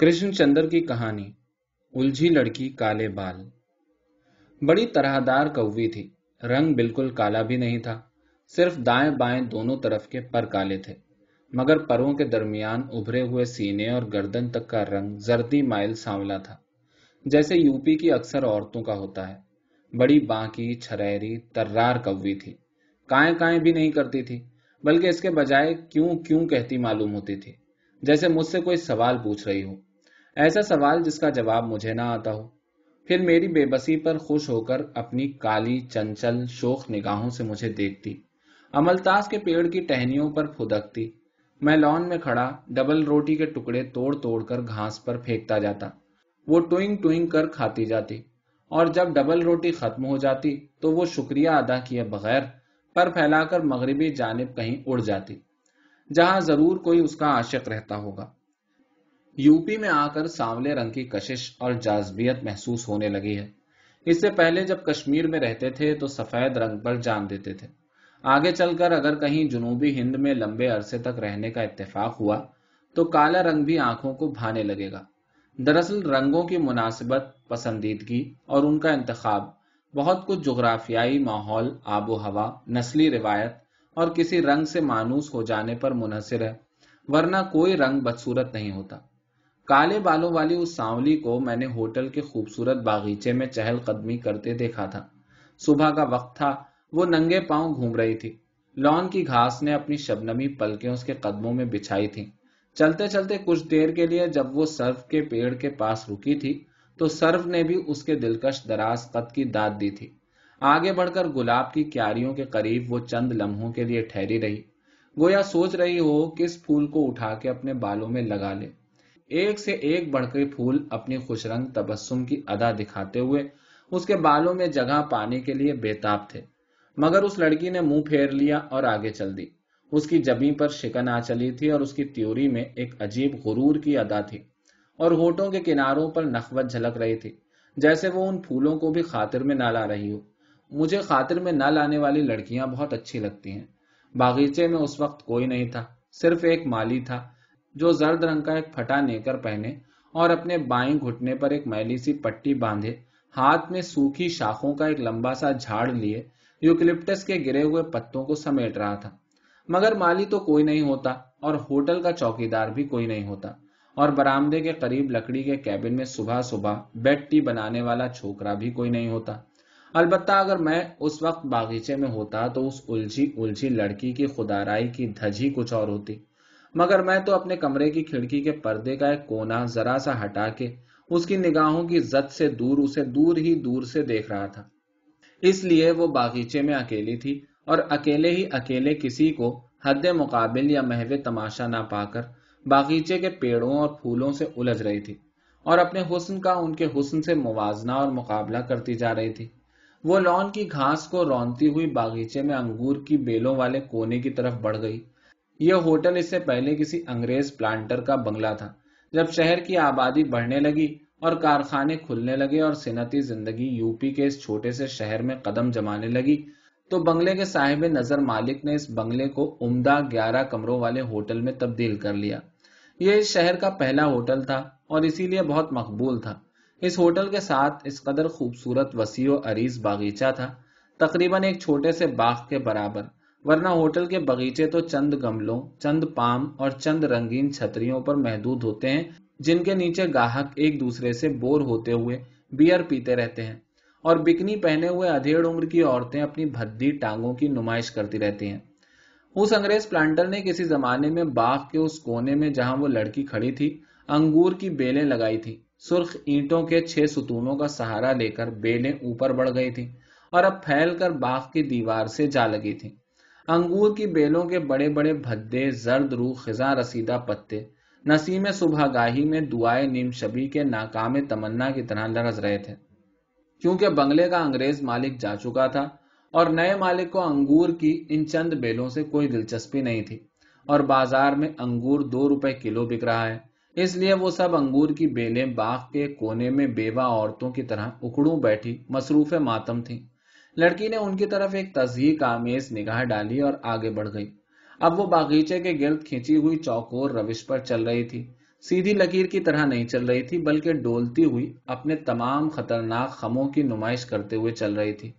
کرشن چندر کی کہانی الجھی لڑکی کالے بال بڑی طرح دار کوی تھی رنگ بالکل کالا بھی نہیں تھا صرف دائیں بائیں دونوں طرف کے پر کالے تھے مگر پروں کے درمیان ابھرے ہوئے سینے اور گردن تک کا رنگ زردی مائل سانولا تھا جیسے یو پی کی اکثر عورتوں کا ہوتا ہے بڑی بانکی چھریری ترار کوی تھی کائیں کائیں بھی نہیں کرتی تھی بلکہ اس کے بجائے کیوں کیوں کہتی معلوم ہوتی تھی جیسے مجھ سے کوئی سوال پوچھ رہی ہو ایسا سوال جس کا جواب مجھے نہ آتا ہو۔ پھر میری بے بسی پر خوش ہو کر اپنی کالی چنچل شوخ نگاہوں سے مجھے دیکھتی۔ املتاس کے پیڑ کی ٹہنیوں پر پھدکتی۔ میں لان میں کھڑا، ڈبل روٹی کے ٹکڑے توڑ توڑ کر گھاس پر پھینکتا جاتا۔ وہ ٹوئنگ ٹوئنگ کر کھاتی جاتی۔ اور جب ڈبل روٹی ختم ہو جاتی تو وہ شکریہ ادا کیے بغیر پر پھیلا کر مغربی جانب کہیں اڑ جاتی۔ جہاں ضرور کوئی اس کا عاشق رہتا ہوگا۔ یو پی میں آ کر سانولے رنگ کی کشش اور جازبیت محسوس ہونے لگی ہے۔ اس سے پہلے جب کشمیر میں رہتے تھے تو سفید رنگ پر جان دیتے تھے۔ آگے چل کر اگر کہیں جنوبی ہند میں لمبے عرصے تک رہنے کا اتفاق ہوا، تو کالا رنگ بھی آنکھوں کو بھانے لگے گا۔ دراصل رنگوں کی مناسبت، پسندیدگی اور ان کا انتخاب بہت کچھ جغرافیائی ماحول، آب و ہوا، نسلی روایت اور کسی رنگ سے مانوس ہو جانے پر منحصر ہے، ورنہ کوئی رنگ بدسورت نہیں ہوتا۔ کالے بالوں والی اس سانولی کو میں نے ہوٹل کے خوبصورت باغیچے میں چہل قدمی کرتے دیکھا تھا۔ صبح کا وقت تھا، وہ ننگے پاؤں گھوم رہی تھی۔ لان کی گھاس نے اپنی شبنمی پلکیں اس کے قدموں میں بچھائی تھی چلتے چلتے کچھ دیر کے لیے جب وہ سرف کے پیڑ کے پاس رکی تھی، تو سرف نے بھی اس کے دلکش دراز قد کی داد دی تھی۔ آگے بڑھ کر گلاب کی کیاریوں کے قریب وہ چند لمحوں کے لیے ٹھہری رہی۔ گویا سوچ رہی ہو، کس پھول کو اٹھا کے اپنے بالوں میں لگا لے۔ ایک سے ایک بڑھ کے پھول اپنی خوش رنگ تبسم کی ادا دکھاتے ہوئے اس کے بالوں میں جگہ پانے کے لیے بےتاب تھے۔ مگر اس لڑکی نے منہ پھیر لیا اور آگے چل دی۔ اس کی جبی پر شکن آ چلی تھی اور اس کی تیوری میں ایک عجیب غرور کی ادا تھی اور ہوٹوں کے کناروں پر نخوت جھلک رہی تھی، جیسے وہ ان پھولوں کو بھی خاطر میں نہ لا رہی ہو۔ مجھے خاطر میں نہ لانے والی لڑکیاں بہت اچھی لگتی ہیں۔ باغیچے میں اس وقت کوئی نہیں تھا، صرف ایک مالی تھا۔ جو زرد رنگ کا ایک پھٹا نیکر پہنے اور اپنے بائیں گھٹنے پر ایک میلی سی پٹی باندھے، ہاتھ میں سوکھی شاخوں کا ایک لمبا سا جھاڑ لیے، یوکلپٹس کے گرے ہوئے پتوں کو سمیٹ رہا تھا۔ مگر مالی تو کوئی نہیں ہوتا اور ہوٹل کا چوکی دار بھی کوئی نہیں ہوتا۔ اور برامدے کے قریب لکڑی کے کیبن میں صبح صبح بیڈ ٹی بنانے والا چھوکرا بھی کوئی نہیں ہوتا۔ البتہ اگر میں اس وقت باغیچے میں ہوتا تو اس الجھی الجھی لڑکی کی خدارائی کی دھجی کچھ اور ہوتی۔ مگر میں تو اپنے کمرے کی کھڑکی کے پردے کا ایک کونا ذرا سا ہٹا کے اس کی نگاہوں کی زد سے دور، اسے دور ہی دور سے دیکھ رہا تھا۔ اس لیے وہ باغیچے میں اکیلی تھی اور اکیلے ہی اکیلے کسی کو حد مقابل یا محو تماشا نہ پا کر باغیچے کے پیڑوں اور پھولوں سے الجھ رہی تھی اور اپنے حسن کا ان کے حسن سے موازنہ اور مقابلہ کرتی جا رہی تھی۔ وہ لون کی گھاس کو رونتی ہوئی باغیچے میں انگور کی بیلوں والے کونے کی طرف بڑھ گئی۔ یہ ہوٹل اس سے پہلے کسی انگریز پلانٹر کا بنگلہ تھا۔ جب شہر کی آبادی بڑھنے لگی اور کارخانے کھلنے لگے اور صنعتی زندگی یو پی کے اس چھوٹے سے شہر میں قدم جمانے لگی، تو بنگلے کے صاحب نظر مالک نے اس بنگلے کو عمدہ گیارہ کمروں والے ہوٹل میں تبدیل کر لیا۔ یہ اس شہر کا پہلا ہوٹل تھا اور اسی لیے بہت مقبول تھا۔ اس ہوٹل کے ساتھ اس قدر خوبصورت وسیع و عریض باغیچہ تھا، تقریباً ایک چھوٹے سے باغ کے برابر۔ ورنہ ہوٹل کے باغیچے تو چند گملوں، چند پام اور چند رنگین چھتریوں پر محدود ہوتے ہیں، جن کے نیچے گاہک ایک دوسرے سے بور ہوتے ہوئے بیئر پیتے رہتے ہیں اور بکنی پہنے ہوئے ادھیڑ عمر کی عورتیں اپنی بھدی ٹانگوں کی نمائش کرتی رہتی ہیں۔ اس انگریز پلانٹر نے کسی زمانے میں باغ کے اس کونے میں جہاں وہ لڑکی کھڑی تھی، انگور کی بیلیں لگائی تھی سرخ اینٹوں کے چھ ستونوں کا سہارا لے کر بیلیں اوپر بڑھ گئی تھی اور اب پھیل کر باغ کی دیوار سے جا لگی تھی انگور کی بیلوں کے بڑے بڑے بھدے، زرد روح، خزاں، رسیدہ پتے۔ نسیم صبح گاہی میں دعائے نیم شبی کے ناکام تمنا کی طرح لرز رہے تھے۔ کیونکہ بنگلے کا انگریز مالک جا چکا تھا اور نئے مالک کو انگور کی ان چند بیلوں سے کوئی دلچسپی نہیں تھی اور بازار میں انگور دو روپے کلو بک رہا ہے۔ اس لیے وہ سب انگور کی بیلیں باغ کے کونے میں بیوہ عورتوں کی طرح اکڑوں بیٹھی مصروف ماتم تھیں۔ لڑکی نے ان کی طرف ایک تصدیق آمیز نگاہ ڈالی اور آگے بڑھ گئی۔ اب وہ باغیچے کے گرد کھینچی ہوئی چوکور روش پر چل رہی تھی۔ سیدھی لکیر کی طرح نہیں چل رہی تھی، بلکہ ڈولتی ہوئی اپنے تمام خطرناک خموں کی نمائش کرتے ہوئے چل رہی تھی۔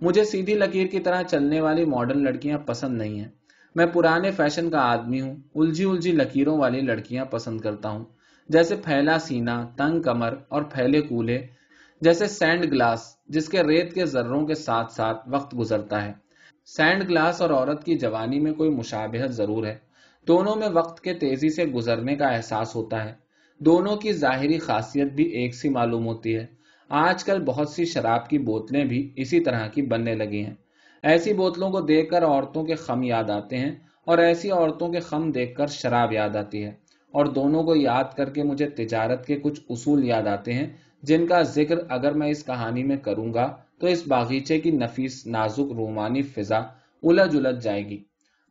مجھے سیدھی لکیر کی طرح چلنے والی ماڈرن لڑکیاں پسند نہیں ہیں۔ میں پرانے فیشن کا آدمی ہوں، الجھی الجھی لکیروں والی لڑکیاں پسند کرتا ہوں۔ جیسے پھیلا سینا، تنگ کمر اور پھیلے کولے جیسے سینڈ گلاس، جس کے ریت کے ذروں کے ساتھ ساتھ وقت گزرتا ہے۔ سینڈ گلاس اور عورت کی جوانی میں کوئی مشابہت ضرور ہے۔ دونوں میں وقت کے تیزی سے گزرنے کا احساس ہوتا ہے۔ دونوں کی ظاہری خاصیت بھی ایک سی معلوم ہوتی ہے۔ آج کل بہت سی شراب کی بوتلیں بھی اسی طرح کی بننے لگی ہیں۔ ایسی بوتلوں کو دیکھ کر عورتوں کے خم یاد آتے ہیں اور ایسی عورتوں کے خم دیکھ کر شراب یاد آتی ہے۔ اور دونوں کو یاد کر کے مجھے تجارت کے کچھ اصول یاد آتے ہیں جن کا ذکر اگر میں اس کہانی میں کروں گا تو اس باغیچے کی نفیس نازک رومانی فضا الجھ الجھ جائے گی۔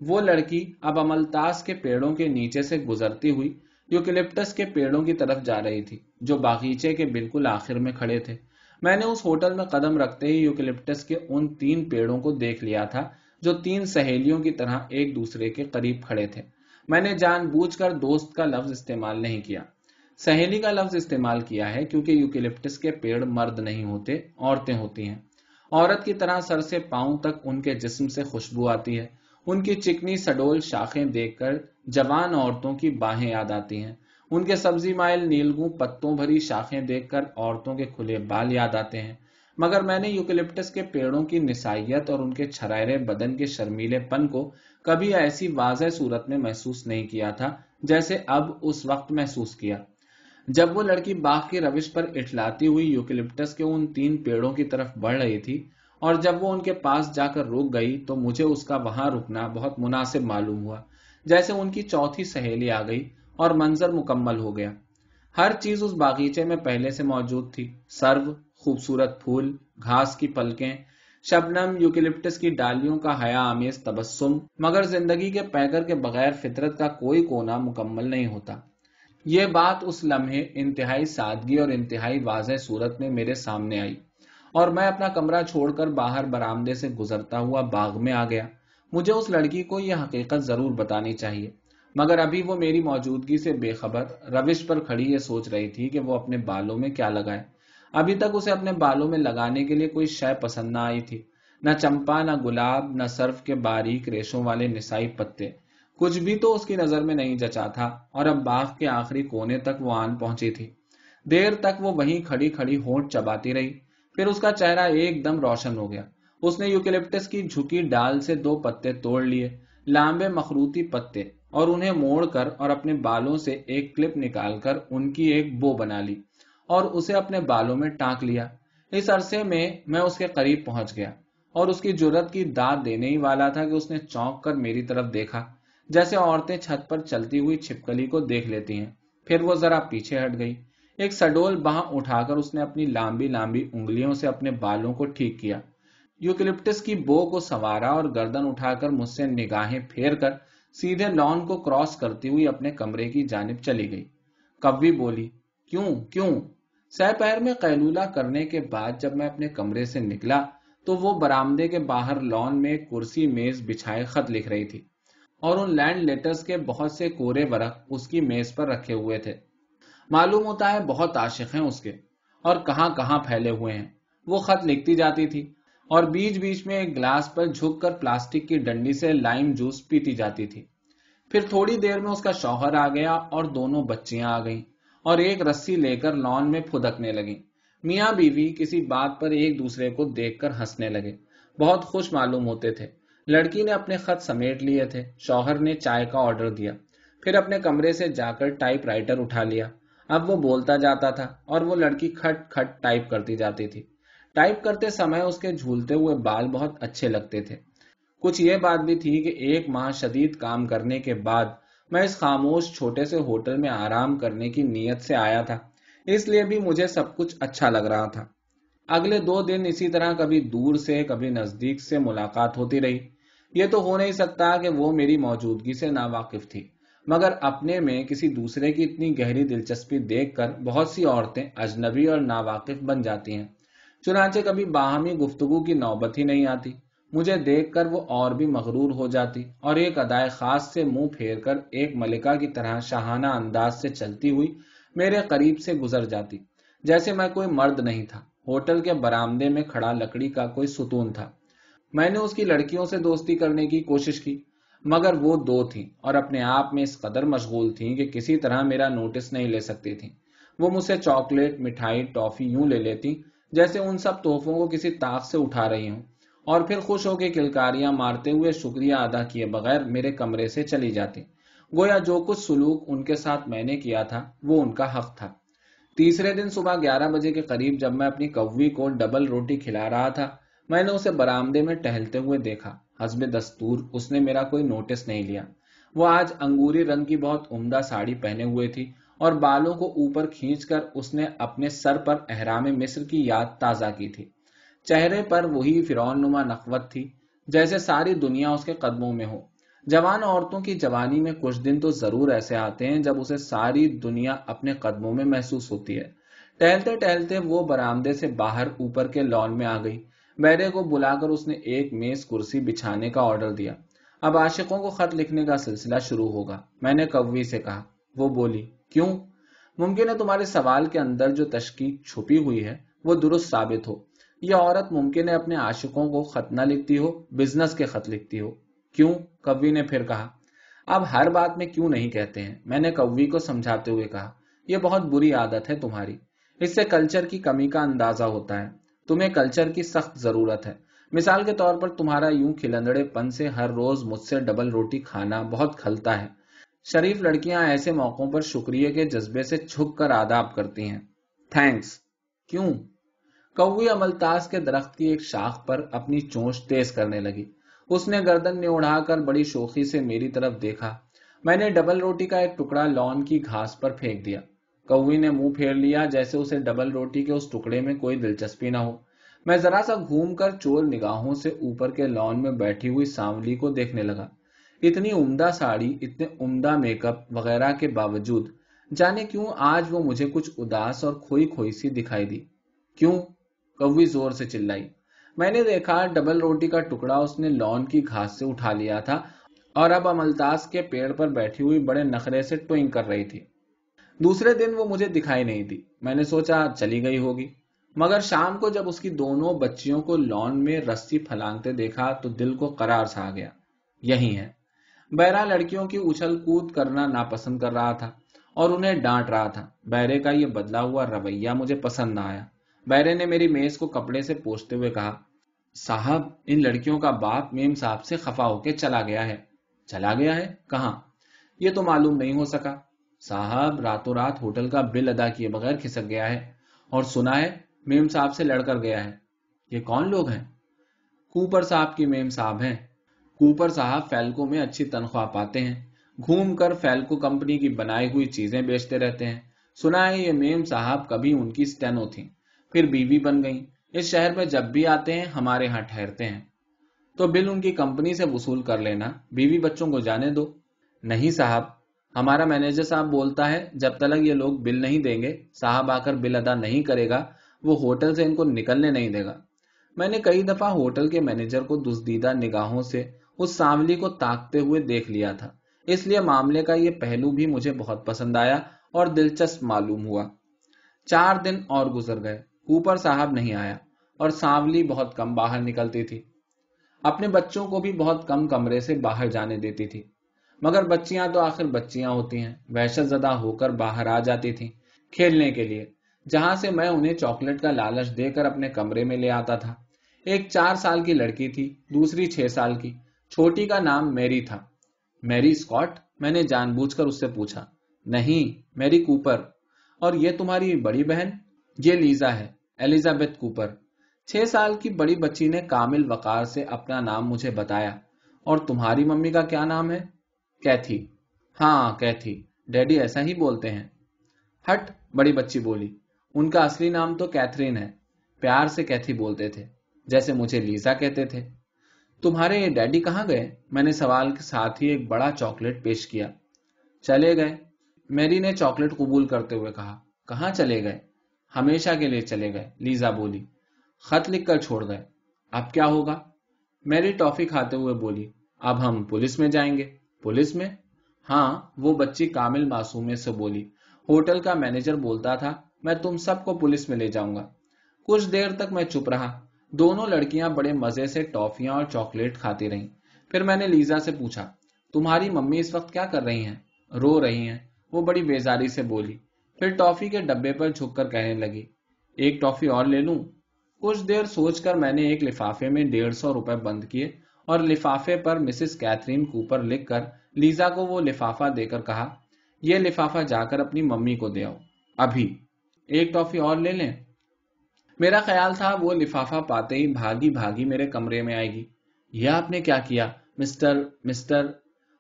وہ لڑکی اب املتاس کے پیڑوں کے نیچے سے گزرتی ہوئی یوکلپٹس کے پیڑوں کی طرف جا رہی تھی، جو باغیچے کے بالکل آخر میں کھڑے تھے۔ میں نے اس ہوٹل میں قدم رکھتے ہی یوکلپٹس کے ان تین پیڑوں کو دیکھ لیا تھا، جو تین سہیلیوں کی طرح ایک دوسرے کے قریب کھڑے تھے۔ میں نے جان بوجھ کر دوست کا لفظ استعمال نہیں کیا۔ سہیلی کا لفظ استعمال کیا ہے کیونکہ یوکلپٹس کے پیڑ مرد نہیں ہوتے، عورتیں ہوتی ہیں۔ عورت کی طرح سر سے پاؤں تک ان کے جسم سے خوشبو آتی ہے۔ ان کی چکنی سڈول شاخیں دیکھ کر جوان عورتوں کی باہیں یاد آتی ہیں۔ ان کے سبزی مائل نیلگوں پتوں بھری شاخیں دیکھ کر عورتوں کے کھلے بال یاد آتے ہیں۔ مگر میں نے یوکلپٹس کے پیڑوں کی نسائیت اور ان کے چھرائرے بدن کے شرمیلے پن کو کبھی ایسی واضح صورت میں محسوس نہیں کیا تھا جیسے اب اس وقت محسوس کیا۔ جب وہ لڑکی باغ کی روش پر اٹلاتی ہوئی یوکلپٹس کے ان تین پیڑوں کی طرف بڑھ رہی تھی اور جب وہ ان کے پاس جا کر رک گئی تو مجھے اس کا وہاں رکنا بہت مناسب معلوم ہوا، جیسے ان کی چوتھی سہیلی آ گئی اور منظر مکمل ہو گیا۔ ہر چیز اس باغیچے میں پہلے سے موجود تھی۔ سرو، خوبصورت پھول، گھاس کی پلکیں، شبنم یوکلپٹس کی ڈالیوں کا حیا آمیز تبسم، مگر زندگی کے پیکر کے بغیر فطرت کا کوئی کونا مکمل نہیں ہوتا۔ یہ بات اس لمحے انتہائی سادگی اور انتہائی واضح صورت میں میرے سامنے آئی اور میں اپنا کمرہ چھوڑ کر باہر برامدے سے گزرتا ہوا باغ میں آ گیا۔ مجھے اس لڑکی کو یہ حقیقت ضرور بتانی چاہیے۔ مگر ابھی وہ میری موجودگی سے بے خبر روش پر کھڑی یہ سوچ رہی تھی کہ وہ اپنے بالوں میں کیا لگائے۔ ابھی تک اسے اپنے بالوں میں لگانے کے لیے کوئی شے پسند نہ آئی تھی۔ نہ چمپا، نہ گلاب، نہ سرف کے باریک ریشوں والے نسائی پتے۔ کچھ بھی تو اس کی نظر میں نہیں جچا تھا، اور اب باغ کے آخری کونے تک وہ آن پہنچی تھی۔ دیر تک وہ وہیں کھڑی کھڑی ہونٹ چباتی رہی۔ پھر اس کا چہرہ ایک دم روشن ہو گیا۔ اس نے یوکلپٹس کی جھکی ڈال سے دو پتے توڑ لیے، لامبے مخروتی پتے، اور انہیں موڑ کر اور اپنے بالوں سے ایک کلپ نکال کر ان کی ایک بو بنا لی، اور اسے اپنے بالوں میں ٹانک لیا۔ اس عرصے میں میں اس کے قریب پہنچ گیا، اور اس کی جرت کی داد دینے ہی والا تھا کہ اس نے چونک کر میری طرف دیکھا۔ جیسے عورتیں چھت پر چلتی ہوئی چھپکلی کو دیکھ لیتی ہیں۔ پھر وہ ذرا پیچھے ہٹ گئی۔ ایک سڈول باہ اٹھا کر اس نے اپنی لامبی لامبی انگلیوں سے اپنے بالوں کو ٹھیک کیا۔ یوکلپٹس کی بو کو سوارا اور گردن اٹھا کر مجھ سے نگاہیں پھیر کر سیدھے لان کو کراس کرتی ہوئی اپنے کمرے کی جانب چلی گئی۔ کبھی بولی، کیوں کیوں؟ سہ پیر میں قیلولہ کرنے کے بعد جب میں اپنے کمرے سے نکلا تو وہ برامدے کے باہر لان میں کرسی میز بچھائے خط لکھ رہی تھی۔ اور ان لینڈ لیٹرز کے بہت سے کورے ورق اس کی میز پر رکھے ہوئے تھے۔ معلوم ہوتا ہے بہت عاشق ہیں اس کے، اور کہاں کہاں پھیلے ہوئے ہیں۔ وہ خط لکھتی جاتی تھی، اور بیچ بیچ میں ایک گلاس پر جھک کر پلاسٹک کی ڈنڈی سے لائم جوس پیتی جاتی تھی۔ پھر تھوڑی دیر میں اس کا شوہر آ گیا اور دونوں بچیاں آ گئیں، اور ایک رسی لے کر لان میں پھدکنے لگی میاں بیوی کسی بات پر ایک دوسرے کو دیکھ کر ہنسنے لگے۔ بہت خوش معلوم ہوتے تھے۔ لڑکی نے اپنے خط سمیٹ لیے تھے۔ شوہر نے چائے کا آرڈر دیا۔ پھر اپنے کمرے سے جا کر ٹائپ رائٹر اٹھا لیا۔ اب وہ بولتا جاتا تھا اور وہ لڑکی کھٹ کھٹ ٹائپ کرتی جاتی تھی۔ ٹائپ کرتے سمے اس کے جھولتے ہوئے بال بہت اچھے لگتے تھے۔ کچھ یہ بات بھی تھی کہ ایک ماہ شدید کام کرنے کے بعد میں اس خاموش چھوٹے سے ہوٹل میں آرام کرنے کی نیت سے آیا تھا۔ اس لیے بھی مجھے سب کچھ اچھا لگ رہا تھا۔ اگلے دو دن اسی طرح کبھی دور سے، کبھی نزدیک سے ملاقات ہوتی رہی۔ یہ تو ہو نہیں سکتا کہ وہ میری موجودگی سے ناواقف تھی۔ مگر اپنے میں کسی دوسرے کی اتنی گہری دلچسپی دیکھ کر بہت سی عورتیں اجنبی اور ناواقف بن جاتی ہیں۔ چنانچہ کبھی باہمی گفتگو کی نوبت ہی نہیں آتی۔ مجھے دیکھ کر وہ اور بھی مغرور ہو جاتی اور ایک ادائے خاص سے منہ پھیر کر ایک ملکہ کی طرح شاہانہ انداز سے چلتی ہوئی میرے قریب سے گزر جاتی۔ جیسے میں کوئی مرد نہیں تھا۔ ہوٹل کے برامدے میں کھڑا لکڑی کا کوئی ستون تھا۔ میں نے اس کی لڑکیوں سے دوستی کرنے کی کوشش کی، مگر وہ دو تھیں اور اپنے آپ میں اس قدر مشغول تھیں کہ کسی طرح میرا نوٹس نہیں لے سکتی تھیں۔ وہ مجھ سے چاکلیٹ مٹھائی ٹافی یوں لے لیتی، جیسے ان سب تحفوں کو کسی طاق سے اٹھا رہی ہوں۔ اور پھر خوش ہو کے کلکاریاں مارتے ہوئے شکریہ ادا کیے بغیر میرے کمرے سے چلی جاتی۔ گویا جو کچھ سلوک ان کے ساتھ میں نے کیا تھا، وہ ان کا حق تھا۔ تیسرے دن صبح گیارہ بجے کے قریب جب میں اپنی کوی کو ڈبل روٹی کھلا رہا تھا میں نے اسے برامدے میں ٹہلتے ہوئے دیکھا۔ حسب دستور، اس نے میرا کوئی نوٹس نہیں لیا۔ وہ آج انگوری رنگ کی بہت عمدہ ساڑی پہنے ہوئے تھی اور بالوں کو اوپر کھینچ کر اس نے اپنے سر پر احرام مصر کی یاد تازہ کی تھی۔ چہرے پر وہی فرون نما نقوت تھی، جیسے ساری دنیا اس کے قدموں میں ہو۔ جوان عورتوں کی جوانی میں کچھ دن تو ضرور ایسے آتے ہیں جب اسے ساری دنیا اپنے قدموں میں محسوس ہوتی ہے۔ ٹہلتے ٹہلتے وہ برامدے سے باہر اوپر کے لان میں آ گئی۔ بیرے کو بلا کر اس نے ایک میز کرسی بچھانے کا آرڈر دیا۔ اب عاشقوں کو خط لکھنے کا سلسلہ شروع ہوگا۔ میں نے کوی سے کہا۔ وہ بولی، کیوں؟ ممکن ہے تمہارے سوال کے اندر جو تشکیق چھپی ہوئی ہے، وہ درست ثابت ہو۔ یہ عورت ممکن ہے اپنے عاشقوں کو خط نہ لکھتی ہو، بزنس کے خط لکھتی ہو۔ کیوں؟ کوی نے پھر کہا۔ اب ہر بات میں کیوں نہیں کہتے ہیں؟ میں نے کوی کو سمجھاتے ہوئے کہا۔ یہ بہت بری عادت ہے تمہاری۔ اس سے کلچر کی کمی کا اندازہ ہوتا ہے۔ تمہیں کلچر کی سخت ضرورت ہے۔ مثال کے طور پر تمہارا یوں کھلندڑے پن سے ہر روز مجھ سے ڈبل روٹی کھانا بہت کھلتا ہے۔ شریف لڑکیاں ایسے موقعوں پر شکریہ کے جذبے سے چھک کر آداب کرتی ہیں۔ تھینکس کیوں؟ کوئی املتاز کے درخت کی ایک شاخ پر اپنی چونچ تیز کرنے لگی۔ اس نے گردن میں اڑا کر بڑی شوخی سے میری طرف دیکھا۔ میں نے ڈبل روٹی کا ایک ٹکڑا لان کی گھاس پر پھینک دیا۔ کوئی نے منہ پھیر لیا جیسے اسے ڈبل روٹی کے اس ٹکڑے میں کوئی دلچسپی نہ ہو۔ میں ذرا سا گھوم کر چور نگاہوں سے اوپر کے لان میں بیٹھی ہوئی سانولی کو دیکھنے لگا۔ اتنی عمدہ ساڑی، اتنے عمدہ میک اپ وغیرہ کے باوجود، جانے کیوں آج وہ مجھے کچھ اداس اور کھوئی کھوئی سی دکھائی دی؟ کیوں؟ کوئی زور سے چلائی۔ میں نے دیکھا ڈبل روٹی کا ٹکڑا اس نے لان کی گھاس سے اٹھا لیا تھا اور اب املتاس کے پیڑ پر بیٹھی ہوئی بڑے نخرے سے ٹوئنگ کر رہی تھی۔ دوسرے دن وہ مجھے دکھائی نہیں دی۔ میں نے سوچا، چلی گئی ہوگی۔ مگر شام کو جب اس کی دونوں بچیوں کو لان میں رسی پھلانگتے دیکھا تو دل کو قرار سا گیا۔ یہی ہے۔ بیرا لڑکیوں کی اچھل کود کرنا ناپسند کر رہا تھا اور انہیں ڈانٹ رہا تھا۔ بیرے کا یہ بدلا ہوا رویہ مجھے پسند نہ آیا۔ بیرے نے میری میز کو کپڑے سے پوچھتے ہوئے کہا، صاحب، ان لڑکیوں کا باپ میم صاحب سے خفا ہو کے چلا گیا ہے۔ چلا گیا ہے؟ کہاں؟ یہ تو معلوم نہیں ہو سکا۔ صاحب، راتوں رات ہوٹل کا بل ادا کیے بغیر کھسک گیا ہے اور سنا ہے، میم صاحب سے لڑ کر گیا ہے۔ یہ کون لوگ ہیں؟ کوپر صاحب کی میم صاحب ہیں۔ کوپر صاحب فیلکو میں اچھی تنخواہ پاتے ہیں۔ گھوم کر فیلکو کمپنی کی بنائی ہوئی چیزیں بیچتے رہتے ہیں۔ سنا ہے، یہ میم صاحب کبھی ان کی سٹینو تھی پھر بیوی بن گئی اس شہر میں جب بھی آتے ہیں، ہمارے ہاں ٹھہرتے ہیں۔ تو بل ان کی کمپنی سے وصول کر لینا۔ بیوی بچوں کو جانے دو۔ نہیں صاحب ہمارا مینیجر صاحب بولتا ہے، جب تک یہ لوگ بل نہیں دیں گے، صاحب آ کر بل ادا نہیں کرے گا، وہ ہوٹل سے ان کو نکلنے نہیں دے گا۔ میں نے کئی دفعہ ہوٹل کے مینیجر کو دزدیدہ نگاہوں سے اس ساملی کو تاکتے ہوئے دیکھ لیا تھا۔ اس لیے معاملے کا یہ پہلو بھی مجھے بہت پسند آیا اور دلچسپ معلوم ہوا۔ چار دن اور گزر گئے، اوپر صاحب نہیں آیا اور سانولی بہت کم باہر نکلتی تھی۔ اپنے بچوں کو بھی بہت کم کمرے سے باہر جانے دیتی تھی۔ مگر بچیاں تو آخر بچیاں ہوتی ہیں۔ وحشت زدہ ہو کر باہر آ جاتی تھی کھیلنے کے لیے۔ جہاں سے میں انہیں چاکلیٹ کا لالچ دے کر اپنے کمرے میں لے آتا تھا۔ ایک چار سال کی لڑکی تھی، دوسری چھ سال کی۔ چھوٹی کا نام میری تھا۔ میری اسکاٹ میں نے جان بوجھ کر اس سے پوچھا۔ نہیں، میری کوپر۔ اور یہ تمہاری بڑی بہن؟ یہ لیزا ہے ایلیزابتھ کوپر۔ چھ سال کی بڑی بچی نے کامل وقار سے اپنا نام مجھے بتایا۔ اور تمہاری ممی کا کیا نام ہے؟ کیتھی ہاں کیتھی ڈیڈی ایسا ہی بولتے ہیں۔ ہٹ، بڑی بچی بولی۔ ان کا اصلی نام تو کیتھرین ہے۔ پیار سے کیتھی بولتے تھے، جیسے مجھے لیزا کہتے تھے۔ تمہارے ڈیڈی کہاں گئے؟ میں نے سوال کے ساتھ ہی ایک بڑا چاکلیٹ پیش کیا۔ چلے گئے۔ میری نے چاکلیٹ قبول کرتے ہوئے کہا، کہاں چلے گئے؟ ہمیشہ کے لیے چلے گئے، لیزا بولی۔ خط لکھ کر چھوڑ گئے۔ اب کیا ہوگا؟ میری ٹافی کھاتے ہوئے بولی، اب ہم پولیس میں جائیں گے۔ پولیس میں؟ ہاں وہ بچی کامل معصومے سے بولی۔ ہوٹل کا مینیجر بولتا تھا، میں تم سب کو پولیس میں لے جاؤں گا۔ کچھ دیر تک میں چپ رہا۔ دونوں لڑکیاں بڑے مزے سے ٹافیاں اور چاکلیٹ کھاتی رہیں۔ پھر میں نے لیزا سے پوچھا، تمہاری ممی اس وقت کیا کر رہی ہیں؟ رو رہی ہیں۔ وہ بڑی بیزاری سے بولی۔ پھر ٹافی کے ڈبے پر جھک کر کہنے لگی، ایک ٹافی اور لے لوں؟ کچھ دیر سوچ کر میں نے ایک لفافے میں ڈیڑھ سو روپے بند کیے۔ اور لفافے پر مسز کیتھرین کوپر لکھ کر لیزا کو وہ لفافہ دے کر کہا، یہ لفافہ جا کر اپنی ممی کو دے آؤ۔ ابھی، ایک ٹافی اور لے لیں۔ میرا خیال تھا وہ لفافہ پاتے ہی بھاگی بھاگی میرے کمرے میں آئے گی۔ یہ آپ نے کیا کیا؟ مسٹر مسٹر،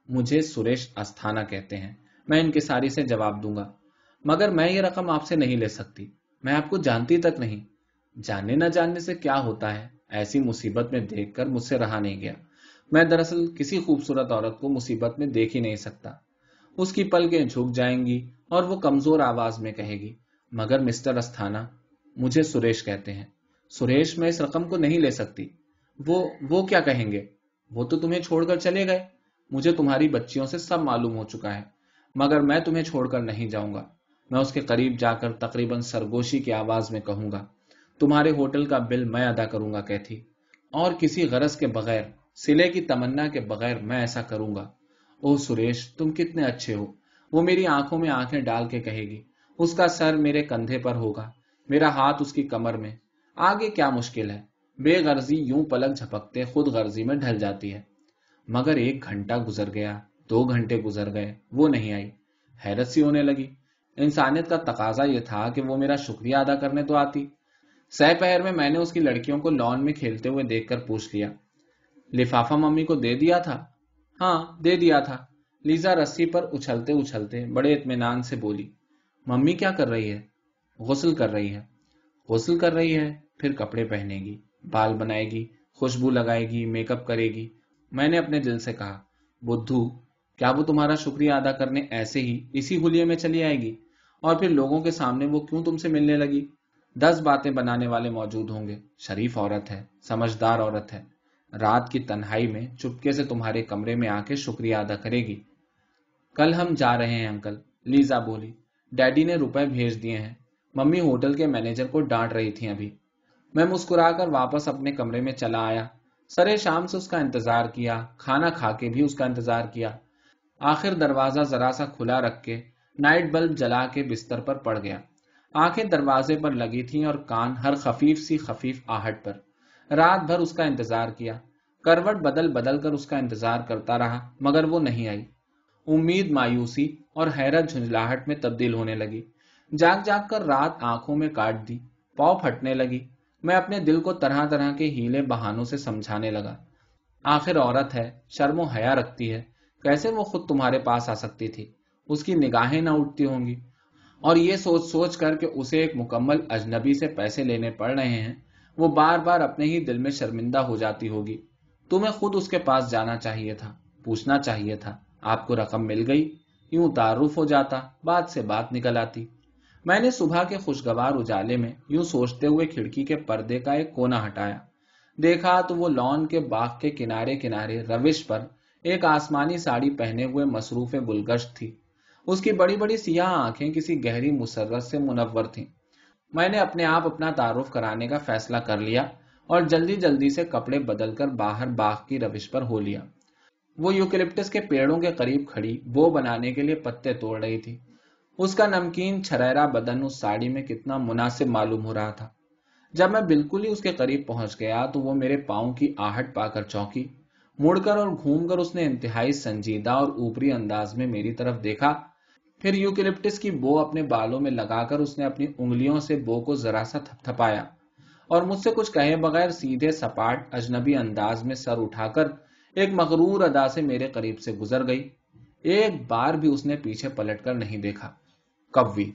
مجھے سریش استھانا کہتے ہیں۔ میں ان کے ساری سے جواب دوں گا۔ مگر میں یہ رقم آپ سے نہیں لے سکتی۔ میں آپ کو جانتی تک نہیں۔ جاننے نہ جاننے سے کیا ہوتا ہے؟ ایسی مصیبت میں دیکھ کر مجھ سے رہا نہیں گیا۔ میں دراصل کسی خوبصورت عورت کو مصیبت میں دیکھ ہی نہیں سکتا۔ اس کی پلکیں جھک جائیں گی اور وہ کمزور آواز میں کہے گی، مگر مسٹر استھانا، مجھے سریش کہتے ہیں۔ سریش میں اس رقم کو نہیں لے سکتی۔ وہ وہ کیا کہیں گے؟ وہ تو تمہیں چھوڑ کر چلے گئے۔ مجھے تمہاری بچیوں سے سب معلوم ہو چکا ہے، مگر میں تمہیں چھوڑ کر نہیں جاؤں گا۔ میں اس کے قریب جا کر تقریباً سرگوشی کی آواز میں کہوں گا تمہارے ہوٹل کا بل میں ادا کروں گا، کہتی۔ اور کسی غرض کے بغیر، سلے کی تمنا کے بغیر میں ایسا کروں گا۔ او سریش، تم کتنے اچھے ہو۔ وہ میری آنکھوں میں آنکھیں ڈال کے کہے گی۔ اس کا سر میرے کندھے پر ہوگا۔ میرا ہاتھ اس کی کمر میں۔ آگے کیا مشکل ہے؟ بے غرضی یوں پلک جھپکتے خود غرضی میں ڈھل جاتی ہے۔ مگر ایک گھنٹہ گزر گیا۔ دو گھنٹے گزر گئے۔ وہ نہیں آئی۔ حیرت سی ہونے لگی۔ انسانیت کا تقاضا یہ تھا کہ وہ میرا شکریہ ادا کرنے تو آتی۔ سہ پہر میں میں نے اس کی لڑکیوں کو لان میں کھیلتے ہوئے دیکھ کر پوچھ لیا، لفافہ ممی کو دے دیا تھا؟ ہاں دے دیا تھا۔ لیزا رسی پر اچھلتے اچھلتے بڑے اطمینان سے بولی، ممی کیا کر رہی ہے؟ غسل کر رہی ہے۔ غسل کر رہی ہے، پھر کپڑے پہنے گی، بال بنائے گی، خوشبو لگائے گی میک اپ کرے گی۔ میں نے اپنے دل سے کہا، بدھو، کیا وہ تمہارا شکریہ ادا کرنے ایسے ہی اسی ہولیے میں چلی آئے گی؟ اور پھر لوگوں کے سامنے وہ کیوں تم سے ملنے لگی؟ دس باتیں بنانے والے موجود ہوں گے۔ شریف عورت ہے، سمجھدار عورت ہے۔ رات کی تنہائی میں چپکے سے تمہارے کمرے میں آ کے شکریہ ادا کرے گی۔ کل ہم جا رہے ہیں انکل۔ لیزا بولی، ڈیڈی نے روپے بھیج دیے ہیں۔ ممی ہوٹل کے مینیجر کو ڈانٹ رہی تھی ابھی۔ میں مسکرا کر واپس اپنے کمرے میں چلا آیا۔ سرے شام سے اس کا انتظار کیا، کھانا کھا کے بھی اس کا انتظار کیا۔ آخر دروازہ ذرا سا کھلا رکھ کے نائٹ بلب جلا کے بستر پر پڑ گیا۔ آنکھیں دروازے پر لگی تھیں اور کان ہر خفیف سی خفیف آہٹ پر۔ رات بھر اس کا انتظار کیا۔ کروٹ بدل بدل کر اس کا انتظار کرتا رہا، مگر وہ نہیں آئی۔ امید مایوسی اور حیرت جھنجلاہٹ میں تبدیل ہونے لگی۔ جاگ جاگ کر رات آنکھوں میں کاٹ دی، پاؤ پھٹنے لگی۔ میں اپنے دل کو طرح طرح کے ہیلے بہانوں سے سمجھانے لگا۔ آخر عورت ہے، شرم و حیا رکھتی ہے۔ کیسے وہ خود تمہارے پاس آ سکتی تھی؟ اس کی نگاہیں نہ اٹھتی ہوں گی۔ اور یہ سوچ سوچ کر کہ اسے ایک مکمل اجنبی سے پیسے لینے پڑ رہے ہیں، وہ بار بار اپنے ہی دل میں شرمندہ ہو جاتی ہوگی۔ تمہیں خود اس کے پاس جانا چاہیے تھا، پوچھنا چاہیے تھا، آپ کو رقم مل گئی؟ یوں تعارف ہو جاتا، بات سے بات نکل آتی۔ میں نے صبح کے خوشگوار اجالے میں یوں سوچتے ہوئے کھڑکی کے پردے کا ایک کونا ہٹایا۔ دیکھا تو وہ لان کے باغ کے کنارے کنارے روش پر ایک آسمانی ساڑی پہنے ہوئے مصروف گلگشت تھی۔ اس کی بڑی بڑی سیاہ آنکھیں کسی گہری مسرت سے منور تھیں۔ میں نے اپنے آپ اپنا تعارف کرانے کا فیصلہ کر لیا اور جلدی جلدی سے کپڑے بدل کر باہر باغ کی روش پر ہو لیا۔ وہ یوکلپٹس کے پیڑوں کے قریب کھڑی بو بنانے کے لیے پتے توڑ رہی تھی۔ اس کا نمکین چھریرا بدن اس ساڑی میں کتنا مناسب معلوم ہو رہا تھا۔ جب میں بالکل ہی اس کے قریب پہنچ گیا تو وہ میرے پاؤں کی آہٹ پا کر چوکی مڑ کر اور گھوم کر اس نے انتہائی سنجیدہ اور اوپری انداز میں میری طرف دیکھا۔ پھر یوکلپٹس کی بو اپنے بالوں میں لگا کر اس نے اپنی انگلیوں سے بو کو ذرا سا تھپ تھپایا اور مجھ سے کچھ کہے بغیر سیدھے سپاٹ اجنبی انداز میں سر اٹھا کر ایک مغرور ادا سے میرے قریب سے گزر گئی۔ ایک بار بھی اس نے پیچھے پلٹ کر نہیں دیکھا۔ کبھی۔